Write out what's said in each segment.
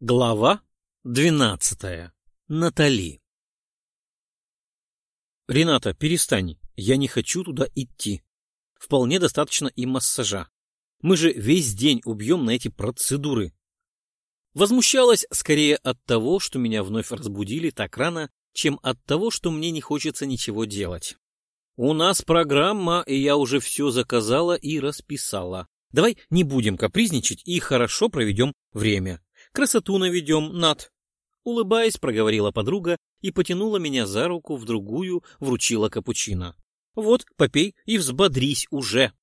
Глава двенадцатая. Натали. Рената, перестань. Я не хочу туда идти. Вполне достаточно и массажа. Мы же весь день убьем на эти процедуры. Возмущалась скорее от того, что меня вновь разбудили так рано, чем от того, что мне не хочется ничего делать. У нас программа, и я уже все заказала и расписала. Давай не будем капризничать и хорошо проведем время. Красоту наведем, Над. Улыбаясь, проговорила подруга и потянула меня за руку в другую, вручила капучино. Вот, попей и взбодрись уже.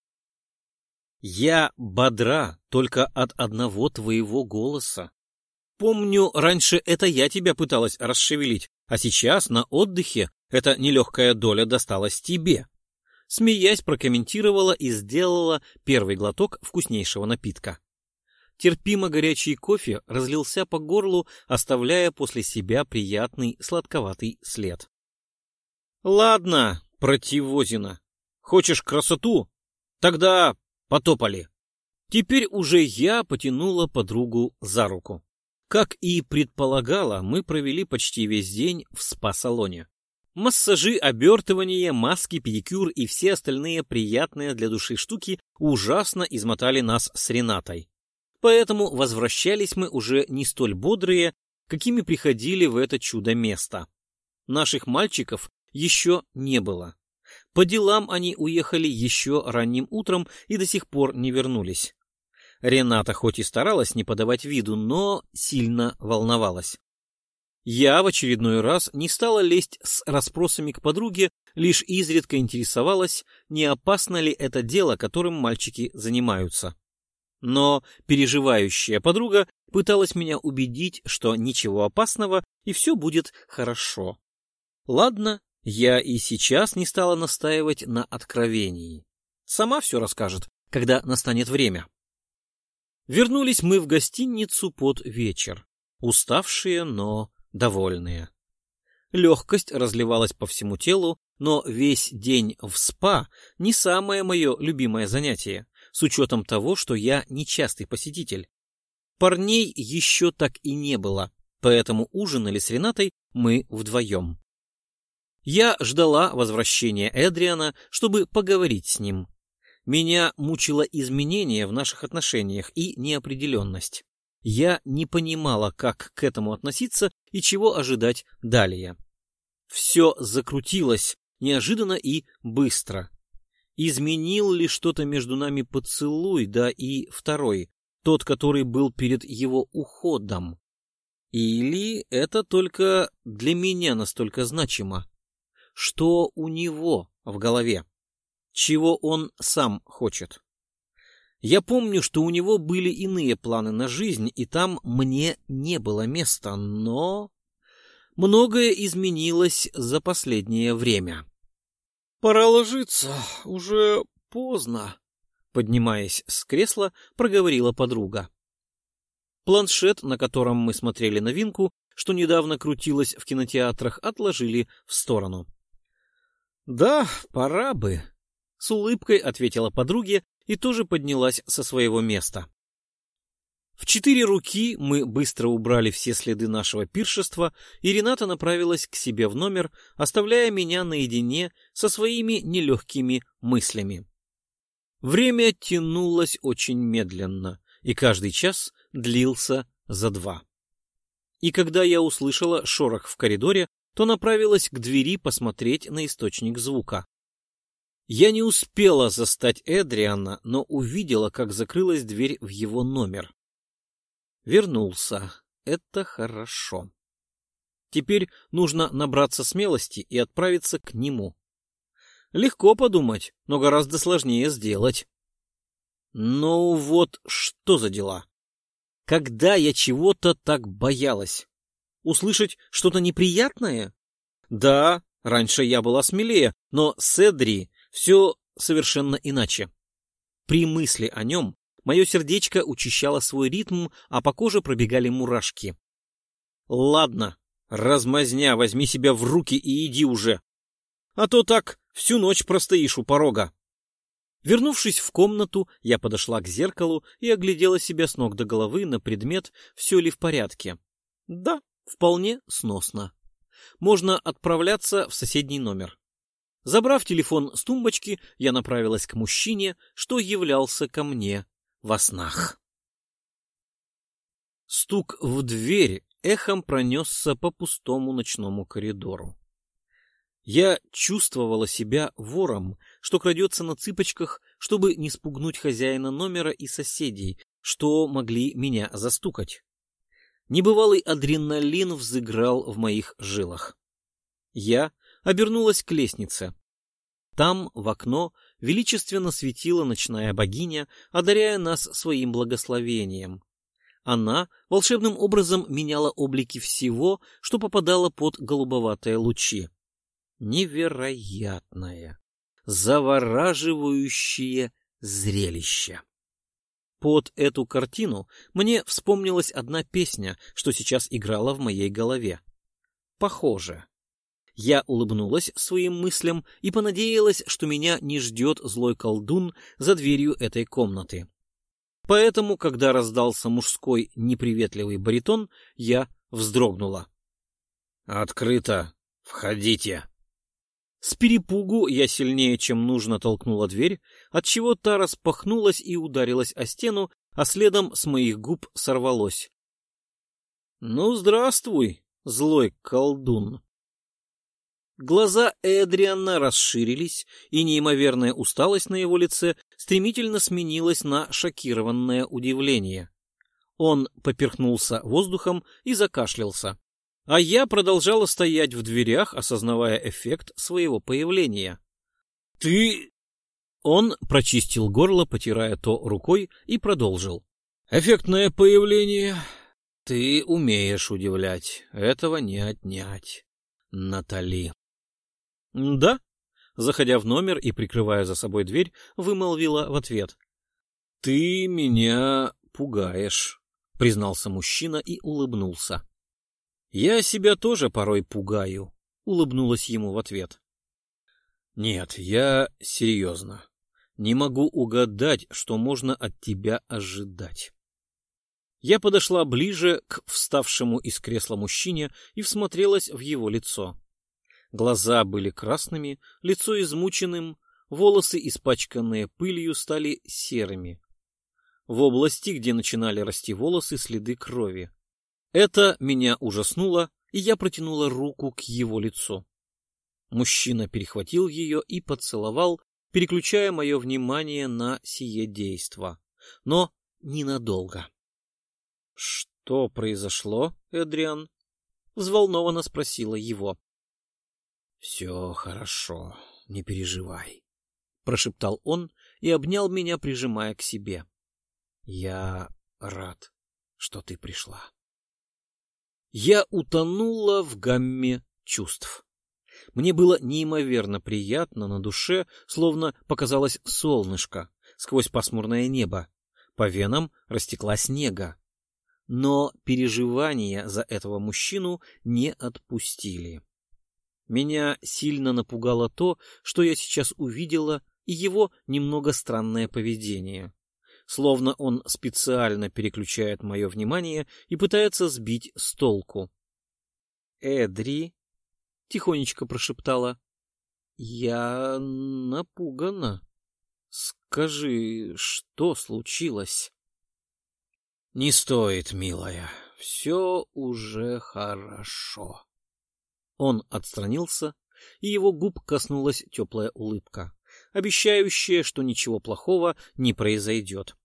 Я бодра только от одного твоего голоса. Помню, раньше это я тебя пыталась расшевелить, а сейчас на отдыхе эта нелегкая доля досталась тебе. Смеясь, прокомментировала и сделала первый глоток вкуснейшего напитка терпимо горячий кофе разлился по горлу, оставляя после себя приятный сладковатый след. «Ладно, противозина. Хочешь красоту? Тогда потопали». Теперь уже я потянула подругу за руку. Как и предполагала, мы провели почти весь день в спа-салоне. Массажи, обертывание, маски, педикюр и все остальные приятные для души штуки ужасно измотали нас с Ренатой поэтому возвращались мы уже не столь бодрые, какими приходили в это чудо-место. Наших мальчиков еще не было. По делам они уехали еще ранним утром и до сих пор не вернулись. Рената хоть и старалась не подавать виду, но сильно волновалась. Я в очередной раз не стала лезть с расспросами к подруге, лишь изредка интересовалась, не опасно ли это дело, которым мальчики занимаются но переживающая подруга пыталась меня убедить, что ничего опасного и все будет хорошо. Ладно, я и сейчас не стала настаивать на откровении. Сама все расскажет, когда настанет время. Вернулись мы в гостиницу под вечер, уставшие, но довольные. Легкость разливалась по всему телу, но весь день в спа не самое мое любимое занятие с учетом того, что я нечастый посетитель. Парней еще так и не было, поэтому ужинали с Ренатой мы вдвоем. Я ждала возвращения Эдриана, чтобы поговорить с ним. Меня мучило изменение в наших отношениях и неопределенность. Я не понимала, как к этому относиться и чего ожидать далее. Все закрутилось неожиданно и быстро. Изменил ли что-то между нами поцелуй, да и второй, тот, который был перед его уходом? Или это только для меня настолько значимо? Что у него в голове? Чего он сам хочет? Я помню, что у него были иные планы на жизнь, и там мне не было места, но... Многое изменилось за последнее время. «Пора ложиться, уже поздно», — поднимаясь с кресла, проговорила подруга. Планшет, на котором мы смотрели новинку, что недавно крутилось в кинотеатрах, отложили в сторону. «Да, пора бы», — с улыбкой ответила подруге и тоже поднялась со своего места. В четыре руки мы быстро убрали все следы нашего пиршества, и Рената направилась к себе в номер, оставляя меня наедине со своими нелегкими мыслями. Время тянулось очень медленно, и каждый час длился за два. И когда я услышала шорох в коридоре, то направилась к двери посмотреть на источник звука. Я не успела застать Эдриана, но увидела, как закрылась дверь в его номер. Вернулся. Это хорошо. Теперь нужно набраться смелости и отправиться к нему. Легко подумать, но гораздо сложнее сделать. Ну вот что за дела? Когда я чего-то так боялась? Услышать что-то неприятное? Да, раньше я была смелее, но с Эдри все совершенно иначе. При мысли о нем Мое сердечко учащало свой ритм, а по коже пробегали мурашки. Ладно, размазня, возьми себя в руки и иди уже. А то так всю ночь простоишь у порога. Вернувшись в комнату, я подошла к зеркалу и оглядела себя с ног до головы на предмет, все ли в порядке. Да, вполне сносно. Можно отправляться в соседний номер. Забрав телефон с тумбочки, я направилась к мужчине, что являлся ко мне во снах. Стук в дверь эхом пронесся по пустому ночному коридору. Я чувствовала себя вором, что крадется на цыпочках, чтобы не спугнуть хозяина номера и соседей, что могли меня застукать. Небывалый адреналин взыграл в моих жилах. Я обернулась к лестнице. Там, в окно, величественно светила ночная богиня, одаряя нас своим благословением. Она волшебным образом меняла облики всего, что попадало под голубоватые лучи невероятное, завораживающее зрелище. Под эту картину мне вспомнилась одна песня, что сейчас играла в моей голове. Похоже. Я улыбнулась своим мыслям и понадеялась, что меня не ждет злой колдун за дверью этой комнаты. Поэтому, когда раздался мужской неприветливый баритон, я вздрогнула. «Открыто! Входите!» С перепугу я сильнее, чем нужно, толкнула дверь, отчего та распахнулась и ударилась о стену, а следом с моих губ сорвалось. — Ну, здравствуй, злой колдун! Глаза Эдриана расширились, и неимоверная усталость на его лице стремительно сменилась на шокированное удивление. Он поперхнулся воздухом и закашлялся. А я продолжала стоять в дверях, осознавая эффект своего появления. «Ты...» Он прочистил горло, потирая то рукой, и продолжил. «Эффектное появление. Ты умеешь удивлять. Этого не отнять. Натали». «Да?» Заходя в номер и прикрывая за собой дверь, вымолвила в ответ. «Ты меня пугаешь», — признался мужчина и улыбнулся. Я себя тоже порой пугаю, улыбнулась ему в ответ. Нет, я серьезно. Не могу угадать, что можно от тебя ожидать. Я подошла ближе к вставшему из кресла мужчине и всмотрелась в его лицо. Глаза были красными, лицо измученным, волосы, испачканные пылью, стали серыми. В области, где начинали расти волосы, следы крови. Это меня ужаснуло, и я протянула руку к его лицу. Мужчина перехватил ее и поцеловал, переключая мое внимание на сие действо. Но ненадолго. — Что произошло, Эдриан? — взволнованно спросила его. — Все хорошо, не переживай, — прошептал он и обнял меня, прижимая к себе. — Я рад, что ты пришла я утонула в гамме чувств. Мне было неимоверно приятно на душе, словно показалось солнышко сквозь пасмурное небо. По венам растекла снега. Но переживания за этого мужчину не отпустили. Меня сильно напугало то, что я сейчас увидела, и его немного странное поведение словно он специально переключает мое внимание и пытается сбить с толку. «Эдри», — тихонечко прошептала, — «я напугана. Скажи, что случилось?» «Не стоит, милая, все уже хорошо». Он отстранился, и его губ коснулась теплая улыбка обещающее, что ничего плохого не произойдет.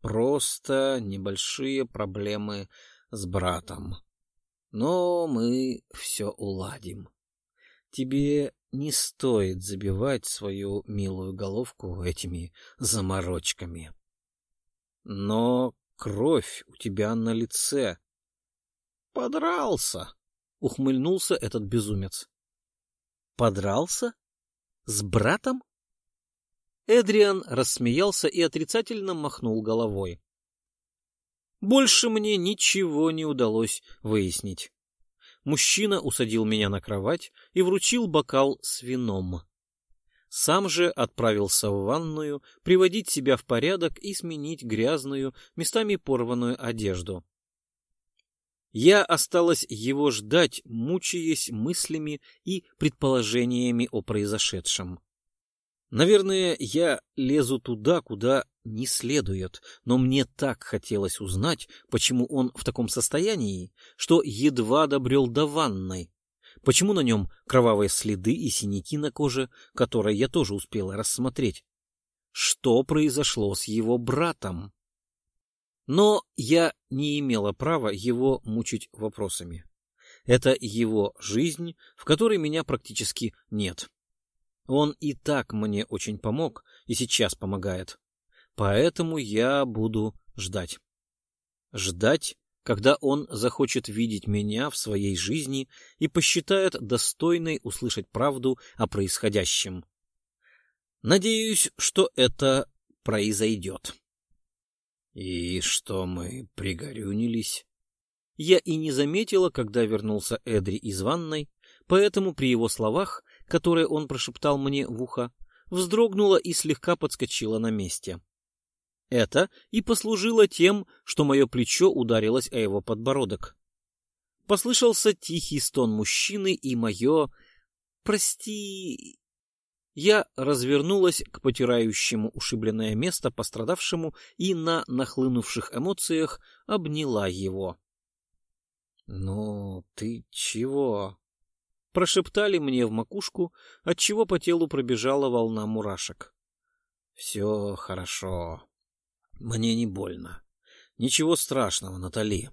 Просто небольшие проблемы с братом. Но мы все уладим. Тебе не стоит забивать свою милую головку этими заморочками. Но кровь у тебя на лице. Подрался, ухмыльнулся этот безумец. Подрался? С братом? Эдриан рассмеялся и отрицательно махнул головой. Больше мне ничего не удалось выяснить. Мужчина усадил меня на кровать и вручил бокал с вином. Сам же отправился в ванную приводить себя в порядок и сменить грязную, местами порванную одежду. Я осталась его ждать, мучаясь мыслями и предположениями о произошедшем. Наверное, я лезу туда, куда не следует, но мне так хотелось узнать, почему он в таком состоянии, что едва добрел до ванной. Почему на нем кровавые следы и синяки на коже, которые я тоже успела рассмотреть? Что произошло с его братом? Но я не имела права его мучить вопросами. Это его жизнь, в которой меня практически нет. Он и так мне очень помог и сейчас помогает. Поэтому я буду ждать. Ждать, когда он захочет видеть меня в своей жизни и посчитает достойной услышать правду о происходящем. Надеюсь, что это произойдет. И что мы пригорюнились? Я и не заметила, когда вернулся Эдри из ванной, поэтому при его словах, которые он прошептал мне в ухо, вздрогнула и слегка подскочила на месте. Это и послужило тем, что мое плечо ударилось о его подбородок. Послышался тихий стон мужчины, и мое «Прости...» Я развернулась к потирающему ушибленное место пострадавшему и на нахлынувших эмоциях обняла его. — Ну, ты чего? — прошептали мне в макушку, отчего по телу пробежала волна мурашек. — Все хорошо. Мне не больно. Ничего страшного, Натали.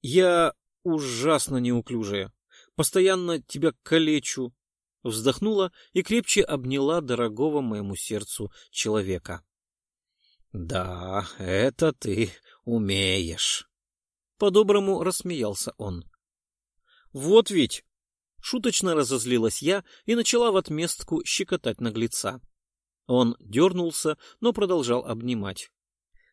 Я ужасно неуклюжая. Постоянно тебя калечу, вздохнула и крепче обняла дорогого моему сердцу человека. Да, это ты умеешь. По-доброму рассмеялся он. Вот ведь! Шуточно разозлилась я и начала в отместку щекотать наглеца. Он дернулся, но продолжал обнимать.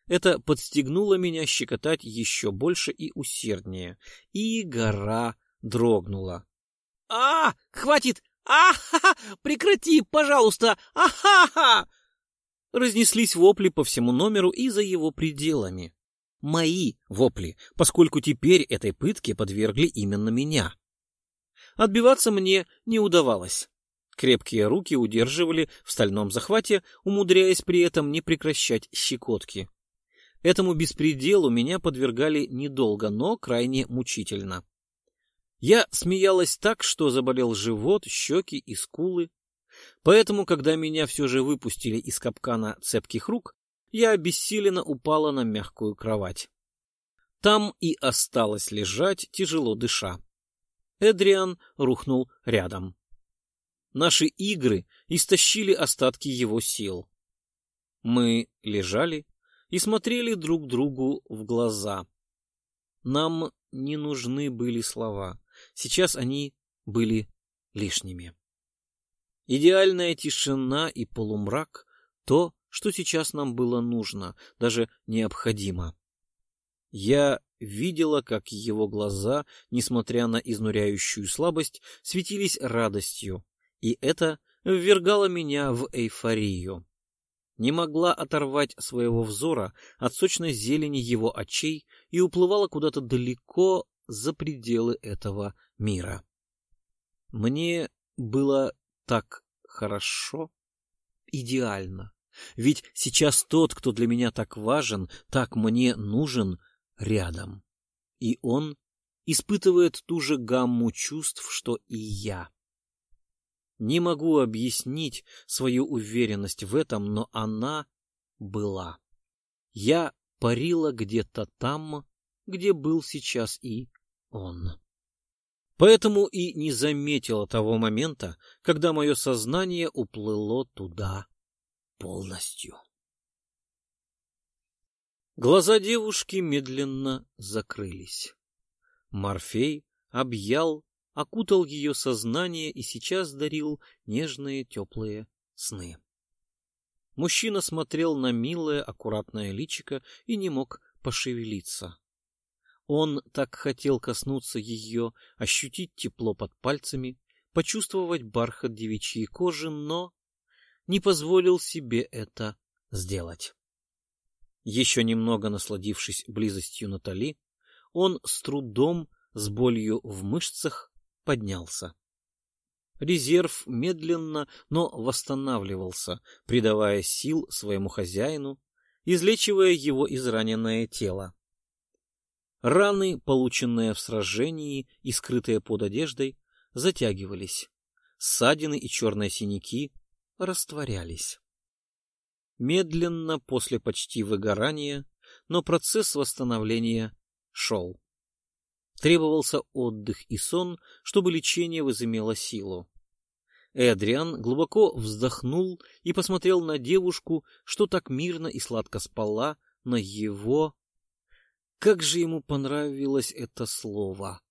Это подстегнуло меня щекотать еще больше и усерднее, и гора дрогнула. — А, хватит! «А-ха-ха! Прекрати, пожалуйста! А-ха-ха!» Разнеслись вопли по всему номеру и за его пределами. Мои вопли, поскольку теперь этой пытке подвергли именно меня. Отбиваться мне не удавалось. Крепкие руки удерживали в стальном захвате, умудряясь при этом не прекращать щекотки. Этому беспределу меня подвергали недолго, но крайне мучительно. Я смеялась так, что заболел живот, щеки и скулы. Поэтому, когда меня все же выпустили из капкана цепких рук, я обессиленно упала на мягкую кровать. Там и осталось лежать, тяжело дыша. Эдриан рухнул рядом. Наши игры истощили остатки его сил. Мы лежали и смотрели друг другу в глаза. Нам не нужны были слова. Сейчас они были лишними. Идеальная тишина и полумрак — то, что сейчас нам было нужно, даже необходимо. Я видела, как его глаза, несмотря на изнуряющую слабость, светились радостью, и это ввергало меня в эйфорию. Не могла оторвать своего взора от сочной зелени его очей и уплывала куда-то далеко за пределы этого мира. Мне было так хорошо, идеально. Ведь сейчас тот, кто для меня так важен, так мне нужен, рядом. И он испытывает ту же гамму чувств, что и я. Не могу объяснить свою уверенность в этом, но она была. Я парила где-то там, где был сейчас и он. Поэтому и не заметила того момента, когда мое сознание уплыло туда полностью. Глаза девушки медленно закрылись. Морфей объял, окутал ее сознание и сейчас дарил нежные теплые сны. Мужчина смотрел на милое, аккуратное личико и не мог пошевелиться. Он так хотел коснуться ее, ощутить тепло под пальцами, почувствовать бархат девичьей кожи, но не позволил себе это сделать. Еще немного насладившись близостью Натали, он с трудом, с болью в мышцах, поднялся. Резерв медленно, но восстанавливался, придавая сил своему хозяину, излечивая его израненное тело. Раны, полученные в сражении и скрытые под одеждой, затягивались. Ссадины и черные синяки растворялись. Медленно, после почти выгорания, но процесс восстановления шел. Требовался отдых и сон, чтобы лечение возымело силу. Эдриан глубоко вздохнул и посмотрел на девушку, что так мирно и сладко спала на его... Как же ему понравилось это слово!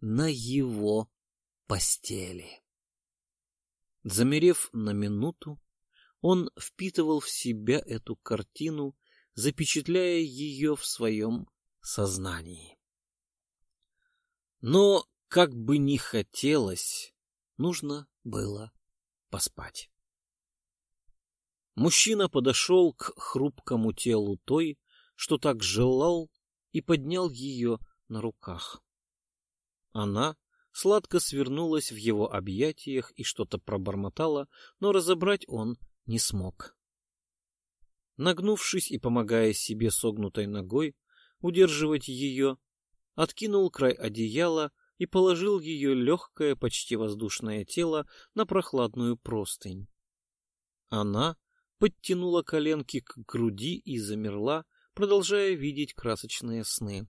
На его постели. Замерев на минуту, он впитывал в себя эту картину, запечатляя ее в своем сознании. Но, как бы ни хотелось, нужно было поспать. Мужчина подошел к хрупкому телу той, что так желал, и поднял ее на руках. Она сладко свернулась в его объятиях и что-то пробормотала, но разобрать он не смог. Нагнувшись и помогая себе согнутой ногой удерживать ее, откинул край одеяла и положил ее легкое, почти воздушное тело на прохладную простынь. Она подтянула коленки к груди и замерла, продолжая видеть красочные сны.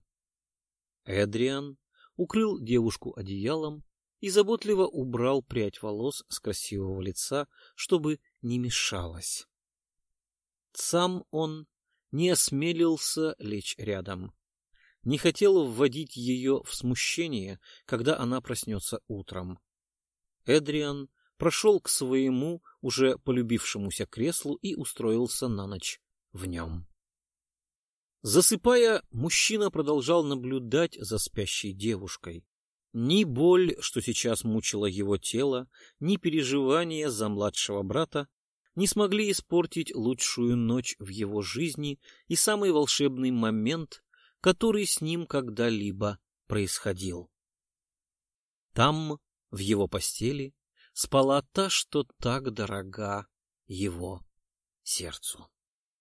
Эдриан укрыл девушку одеялом и заботливо убрал прядь волос с красивого лица, чтобы не мешалось. Сам он не осмелился лечь рядом. Не хотел вводить ее в смущение, когда она проснется утром. Эдриан прошел к своему уже полюбившемуся креслу и устроился на ночь в нем. Засыпая, мужчина продолжал наблюдать за спящей девушкой. Ни боль, что сейчас мучила его тело, ни переживания за младшего брата не смогли испортить лучшую ночь в его жизни и самый волшебный момент, который с ним когда-либо происходил. Там, в его постели, спала та, что так дорога его сердцу.